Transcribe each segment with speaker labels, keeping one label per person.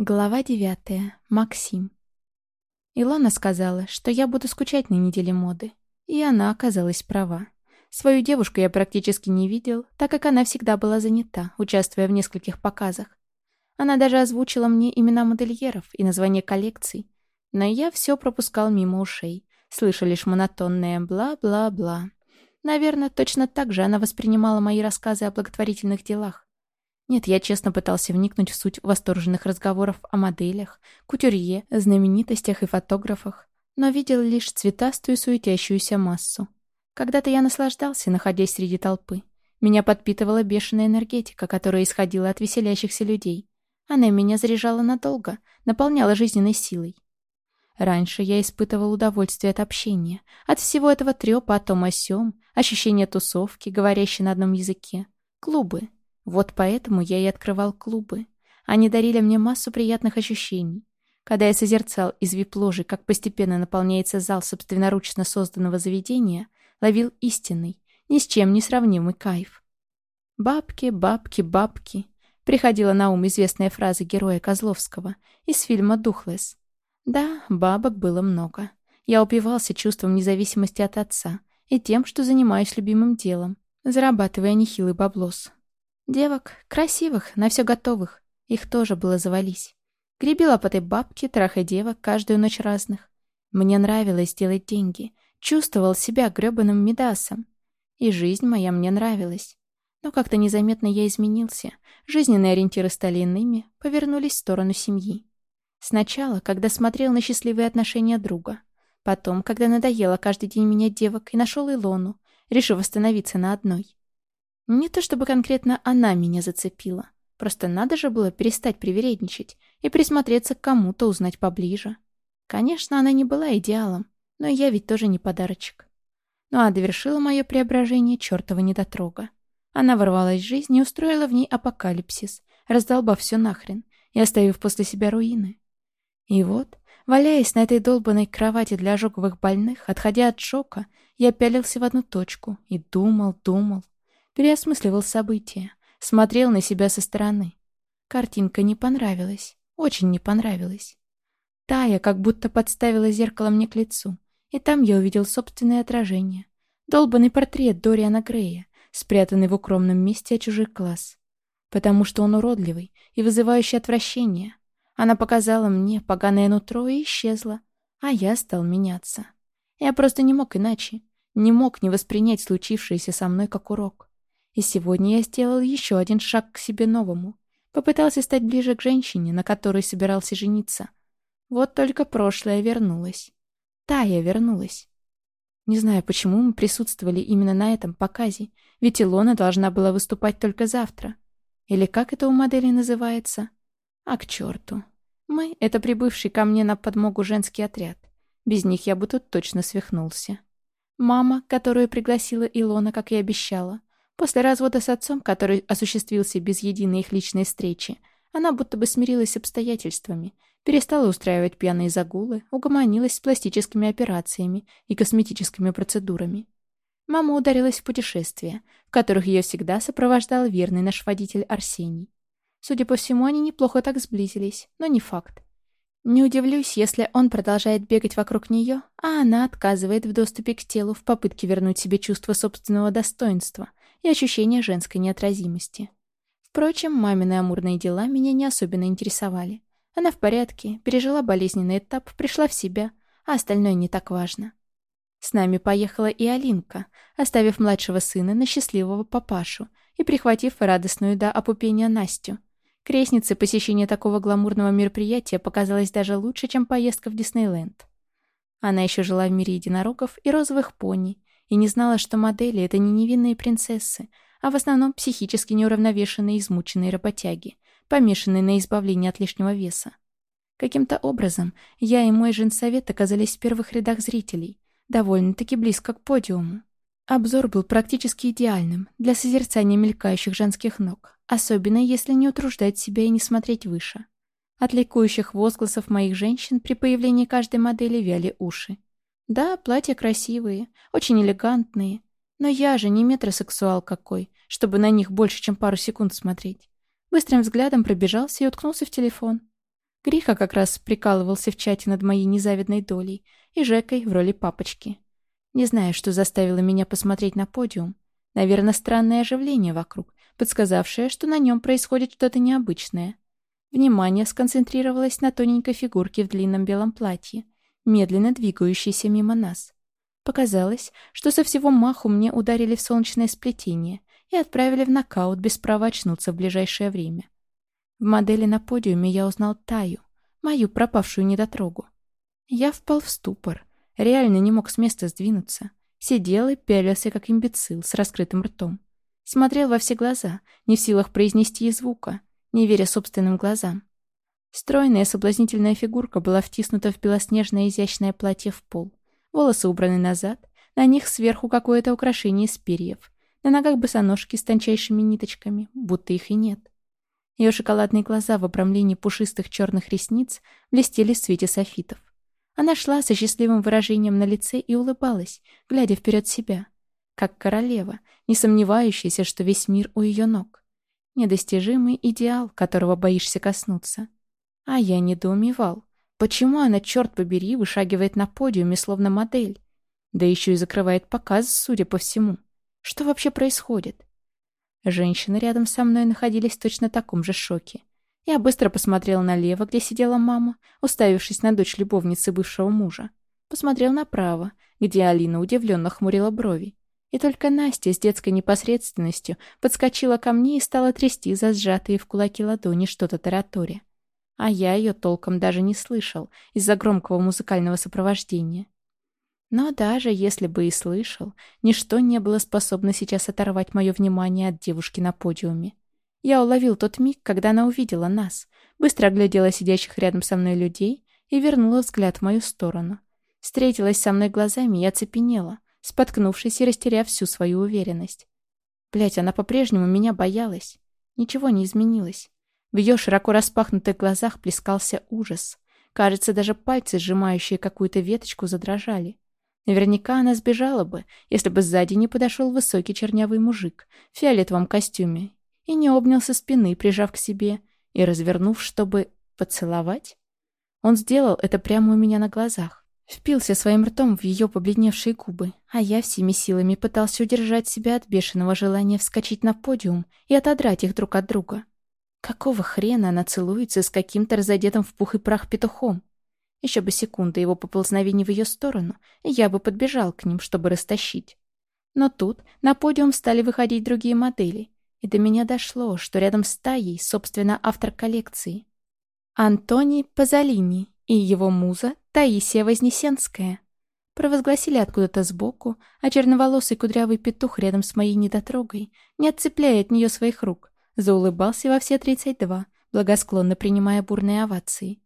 Speaker 1: Глава девятая. Максим. Илона сказала, что я буду скучать на неделе моды. И она оказалась права. Свою девушку я практически не видел, так как она всегда была занята, участвуя в нескольких показах. Она даже озвучила мне имена модельеров и названия коллекций. Но я все пропускал мимо ушей, слыша лишь монотонное «бла-бла-бла». Наверное, точно так же она воспринимала мои рассказы о благотворительных делах. Нет, я честно пытался вникнуть в суть восторженных разговоров о моделях, кутюрье, знаменитостях и фотографах, но видел лишь цветастую суетящуюся массу. Когда-то я наслаждался, находясь среди толпы. Меня подпитывала бешеная энергетика, которая исходила от веселящихся людей. Она меня заряжала надолго, наполняла жизненной силой. Раньше я испытывал удовольствие от общения, от всего этого трёпа о том о сём, ощущения тусовки, говорящей на одном языке, клубы, вот поэтому я и открывал клубы. Они дарили мне массу приятных ощущений. Когда я созерцал из вип-ложи, как постепенно наполняется зал собственноручно созданного заведения, ловил истинный, ни с чем не сравнимый кайф. «Бабки, бабки, бабки», — приходила на ум известная фраза героя Козловского из фильма «Духлес». Да, бабок было много. Я упивался чувством независимости от отца и тем, что занимаюсь любимым делом, зарабатывая нехилый баблос. Девок, красивых, на все готовых. Их тоже было завались. Греби лопатой бабки, трахай девок, каждую ночь разных. Мне нравилось делать деньги. Чувствовал себя грёбаным Медасом. И жизнь моя мне нравилась. Но как-то незаметно я изменился. Жизненные ориентиры стали иными, повернулись в сторону семьи. Сначала, когда смотрел на счастливые отношения друга. Потом, когда надоело каждый день менять девок и нашел Илону, решив остановиться на одной. Не то чтобы конкретно она меня зацепила. Просто надо же было перестать привередничать и присмотреться к кому-то, узнать поближе. Конечно, она не была идеалом, но я ведь тоже не подарочек. Ну а довершила мое преображение чертова недотрога. Она ворвалась в жизнь и устроила в ней апокалипсис, раздолбав все нахрен и оставив после себя руины. И вот, валяясь на этой долбанной кровати для ожоговых больных, отходя от шока, я пялился в одну точку и думал, думал, переосмысливал события, смотрел на себя со стороны. Картинка не понравилась, очень не понравилась. Тая как будто подставила зеркало мне к лицу, и там я увидел собственное отражение. Долбанный портрет Дориана Грея, спрятанный в укромном месте от чужих глаз. Потому что он уродливый и вызывающий отвращение. Она показала мне поганое нутро и исчезла, а я стал меняться. Я просто не мог иначе, не мог не воспринять случившееся со мной как урок. И сегодня я сделал еще один шаг к себе новому. Попытался стать ближе к женщине, на которой собирался жениться. Вот только прошлое вернулось. Тая вернулась. Не знаю, почему мы присутствовали именно на этом показе, ведь Илона должна была выступать только завтра. Или как это у модели называется? А к черту. Мы — это прибывший ко мне на подмогу женский отряд. Без них я бы тут точно свихнулся. Мама, которую пригласила Илона, как и обещала, После развода с отцом, который осуществился без единой их личной встречи, она будто бы смирилась с обстоятельствами, перестала устраивать пьяные загулы, угомонилась с пластическими операциями и косметическими процедурами. Мама ударилась в путешествия, в которых ее всегда сопровождал верный наш водитель Арсений. Судя по всему, они неплохо так сблизились, но не факт. Не удивлюсь, если он продолжает бегать вокруг нее, а она отказывает в доступе к телу в попытке вернуть себе чувство собственного достоинства, и ощущение женской неотразимости. Впрочем, мамины амурные дела меня не особенно интересовали. Она в порядке, пережила болезненный этап, пришла в себя, а остальное не так важно. С нами поехала и Алинка, оставив младшего сына на счастливого папашу и прихватив радостную до опупения Настю. Крестнице посещение такого гламурного мероприятия показалось даже лучше, чем поездка в Диснейленд. Она еще жила в мире единорогов и розовых пони, и не знала, что модели — это не невинные принцессы, а в основном психически неуравновешенные измученные работяги, помешанные на избавлении от лишнего веса. Каким-то образом я и мой женсовет оказались в первых рядах зрителей, довольно-таки близко к подиуму. Обзор был практически идеальным для созерцания мелькающих женских ног, особенно если не утруждать себя и не смотреть выше. От ликующих возгласов моих женщин при появлении каждой модели вяли уши. Да, платья красивые, очень элегантные. Но я же не метросексуал какой, чтобы на них больше, чем пару секунд смотреть. Быстрым взглядом пробежался и уткнулся в телефон. Гриха как раз прикалывался в чате над моей незавидной долей и Жекой в роли папочки. Не знаю, что заставило меня посмотреть на подиум. Наверное, странное оживление вокруг, подсказавшее, что на нем происходит что-то необычное. Внимание сконцентрировалось на тоненькой фигурке в длинном белом платье, медленно двигающейся мимо нас. Показалось, что со всего маху мне ударили в солнечное сплетение и отправили в нокаут без права очнуться в ближайшее время. В модели на подиуме я узнал Таю, мою пропавшую недотрогу. Я впал в ступор, реально не мог с места сдвинуться. Сидел и пялился, как имбецил, с раскрытым ртом. Смотрел во все глаза, не в силах произнести и звука, не веря собственным глазам. Стройная соблазнительная фигурка была втиснута в белоснежное изящное платье в пол. Волосы убраны назад, на них сверху какое-то украшение из перьев. На ногах босоножки с тончайшими ниточками, будто их и нет. Ее шоколадные глаза в обрамлении пушистых черных ресниц блестели в свете софитов. Она шла со счастливым выражением на лице и улыбалась, глядя вперед себя, как королева, не сомневающаяся, что весь мир у ее ног. Недостижимый идеал, которого боишься коснуться. А я недоумевал. Почему она, черт побери, вышагивает на подиуме, словно модель? Да еще и закрывает показ, судя по всему. Что вообще происходит? Женщины рядом со мной находились в точно таком же шоке. Я быстро посмотрел налево, где сидела мама, уставившись на дочь любовницы бывшего мужа. Посмотрел направо, где Алина удивленно хмурила брови. И только Настя с детской непосредственностью подскочила ко мне и стала трясти за сжатые в кулаки ладони что-то тараторя а я ее толком даже не слышал из-за громкого музыкального сопровождения. Но даже если бы и слышал, ничто не было способно сейчас оторвать мое внимание от девушки на подиуме. Я уловил тот миг, когда она увидела нас, быстро оглядела сидящих рядом со мной людей и вернула взгляд в мою сторону. Встретилась со мной глазами и оцепенела, споткнувшись и растеряв всю свою уверенность. Блять, она по-прежнему меня боялась. Ничего не изменилось. В ее широко распахнутых глазах плескался ужас. Кажется, даже пальцы, сжимающие какую-то веточку, задрожали. Наверняка она сбежала бы, если бы сзади не подошел высокий чернявый мужик в фиолетовом костюме и не обнял со спины, прижав к себе и развернув, чтобы поцеловать. Он сделал это прямо у меня на глазах. Впился своим ртом в ее побледневшие губы, а я всеми силами пытался удержать себя от бешеного желания вскочить на подиум и отодрать их друг от друга. Какого хрена она целуется с каким-то разодетым в пух и прах петухом? Еще бы секунда его поползновений в ее сторону, и я бы подбежал к ним, чтобы растащить. Но тут на подиум стали выходить другие модели, и до меня дошло, что рядом с Таей, собственно, автор коллекции. Антони Пазолини и его муза Таисия Вознесенская. Провозгласили откуда-то сбоку, а черноволосый кудрявый петух рядом с моей недотрогой, не отцепляя от нее своих рук, Заулыбался во все тридцать два, благосклонно принимая бурные овации.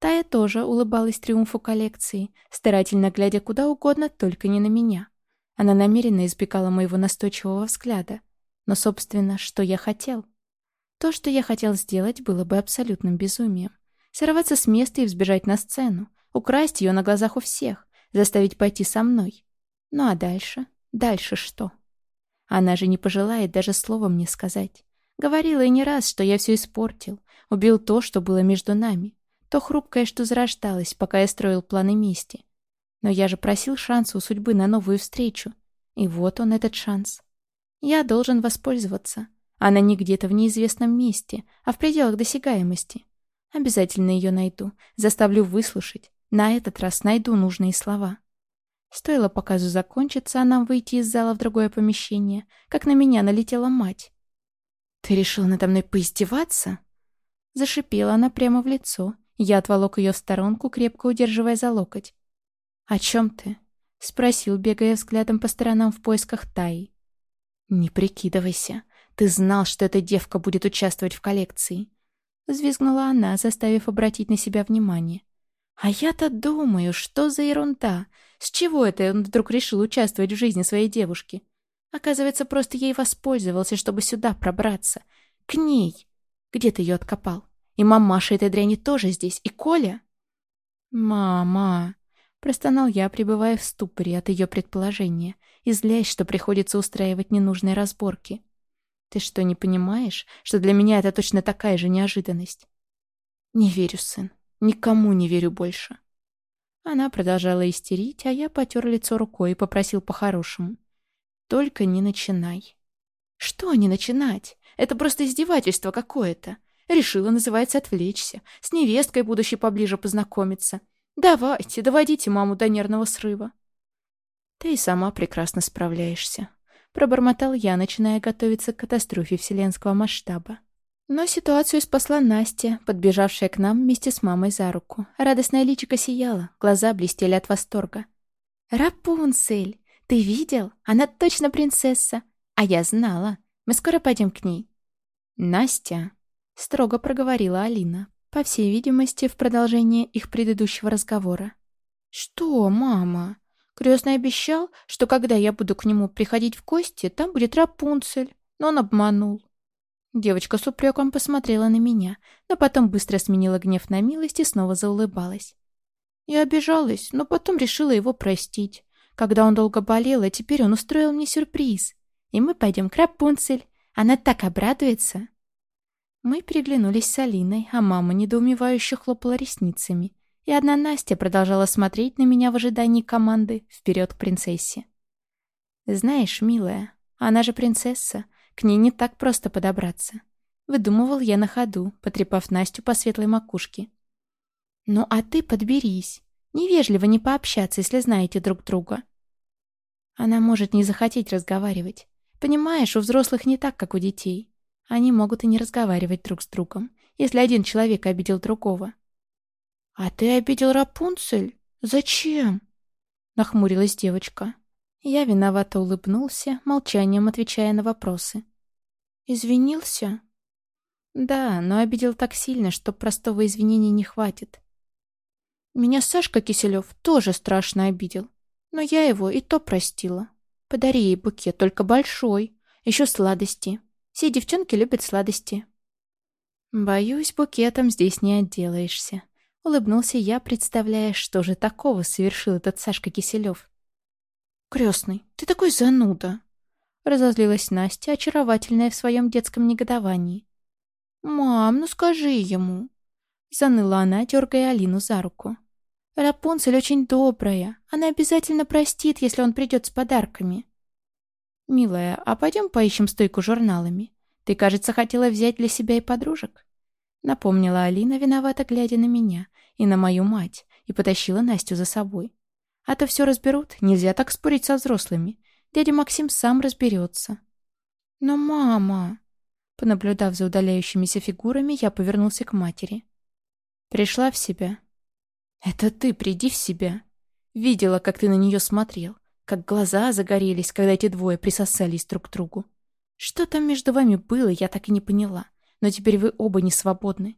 Speaker 1: Тая тоже улыбалась триумфу коллекции, старательно глядя куда угодно, только не на меня. Она намеренно избегала моего настойчивого взгляда. Но, собственно, что я хотел? То, что я хотел сделать, было бы абсолютным безумием. Сорваться с места и взбежать на сцену, украсть ее на глазах у всех, заставить пойти со мной. Ну а дальше? Дальше что? Она же не пожелает даже слова мне сказать. Говорила и не раз, что я все испортил, убил то, что было между нами, то хрупкое, что зарождалось, пока я строил планы мести. Но я же просил шанса у судьбы на новую встречу. И вот он, этот шанс. Я должен воспользоваться. Она не где-то в неизвестном месте, а в пределах досягаемости. Обязательно ее найду, заставлю выслушать. На этот раз найду нужные слова. Стоило показу закончиться, а нам выйти из зала в другое помещение, как на меня налетела мать. «Ты решил надо мной поиздеваться?» Зашипела она прямо в лицо. Я отволок ее в сторонку, крепко удерживая за локоть. «О чем ты?» — спросил, бегая взглядом по сторонам в поисках Таи. «Не прикидывайся. Ты знал, что эта девка будет участвовать в коллекции». Взвизгнула она, заставив обратить на себя внимание. «А я-то думаю, что за ерунда? С чего это он вдруг решил участвовать в жизни своей девушки? Оказывается, просто ей воспользовался, чтобы сюда пробраться. К ней. Где ты ее откопал? И мамаша этой дряни тоже здесь, и Коля? «Мама!» — простонал я, пребывая в ступоре от ее предположения, и злясь, что приходится устраивать ненужные разборки. «Ты что, не понимаешь, что для меня это точно такая же неожиданность?» Не верю, сын. Никому не верю больше. Она продолжала истерить, а я потер лицо рукой и попросил по-хорошему. Только не начинай. Что не начинать? Это просто издевательство какое-то. Решила, называется, отвлечься. С невесткой будущей поближе познакомиться. Давайте, доводите маму до нервного срыва. Ты и сама прекрасно справляешься. Пробормотал я, начиная готовиться к катастрофе вселенского масштаба. Но ситуацию спасла Настя, подбежавшая к нам вместе с мамой за руку. Радостная личико сияла, глаза блестели от восторга. «Рапунцель, ты видел? Она точно принцесса! А я знала. Мы скоро пойдем к ней». «Настя», — строго проговорила Алина, по всей видимости, в продолжение их предыдущего разговора. «Что, мама?» Крестный обещал, что когда я буду к нему приходить в гости, там будет Рапунцель, но он обманул. Девочка с упреком посмотрела на меня, но потом быстро сменила гнев на милость и снова заулыбалась. Я обижалась, но потом решила его простить. Когда он долго болел, а теперь он устроил мне сюрприз. И мы пойдем к Рапунцель. Она так обрадуется. Мы переглянулись с Алиной, а мама недоумевающе хлопала ресницами и одна Настя продолжала смотреть на меня в ожидании команды вперед к принцессе. «Знаешь, милая, она же принцесса, к ней не так просто подобраться». Выдумывал я на ходу, потрепав Настю по светлой макушке. «Ну а ты подберись. Невежливо не пообщаться, если знаете друг друга». Она может не захотеть разговаривать. Понимаешь, у взрослых не так, как у детей. Они могут и не разговаривать друг с другом, если один человек обидел другого. «А ты обидел Рапунцель? Зачем?» Нахмурилась девочка. Я виновато улыбнулся, молчанием отвечая на вопросы. «Извинился?» «Да, но обидел так сильно, что простого извинения не хватит». «Меня Сашка Киселев тоже страшно обидел, но я его и то простила. Подари ей букет, только большой, еще сладости. Все девчонки любят сладости». «Боюсь, букетом здесь не отделаешься», Улыбнулся я, представляя, что же такого совершил этот Сашка Киселев. «Крестный, ты такой зануда!» Разозлилась Настя, очаровательная в своем детском негодовании. «Мам, ну скажи ему!» Заныла она, дергая Алину за руку. «Рапунцель очень добрая. Она обязательно простит, если он придет с подарками». «Милая, а пойдем поищем стойку журналами? Ты, кажется, хотела взять для себя и подружек?» Напомнила Алина, виновато глядя на меня и на мою мать, и потащила Настю за собой. А то все разберут, нельзя так спорить со взрослыми. Дядя Максим сам разберется. Но мама... Понаблюдав за удаляющимися фигурами, я повернулся к матери. Пришла в себя. «Это ты приди в себя!» Видела, как ты на нее смотрел, как глаза загорелись, когда эти двое присосались друг к другу. Что там между вами было, я так и не поняла. Но теперь вы оба не свободны.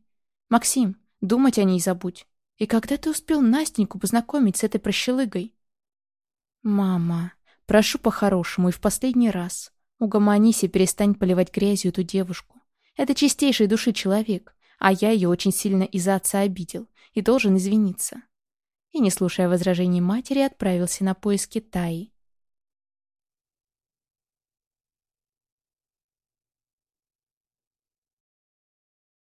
Speaker 1: Максим, думать о ней забудь. И когда ты успел Настеньку познакомить с этой прощелыгой? Мама, прошу по-хорошему и в последний раз. Угомонись и перестань поливать грязью эту девушку. Это чистейшей души человек, а я ее очень сильно из-за отца обидел и должен извиниться. И, не слушая возражений матери, отправился на поиски Таи.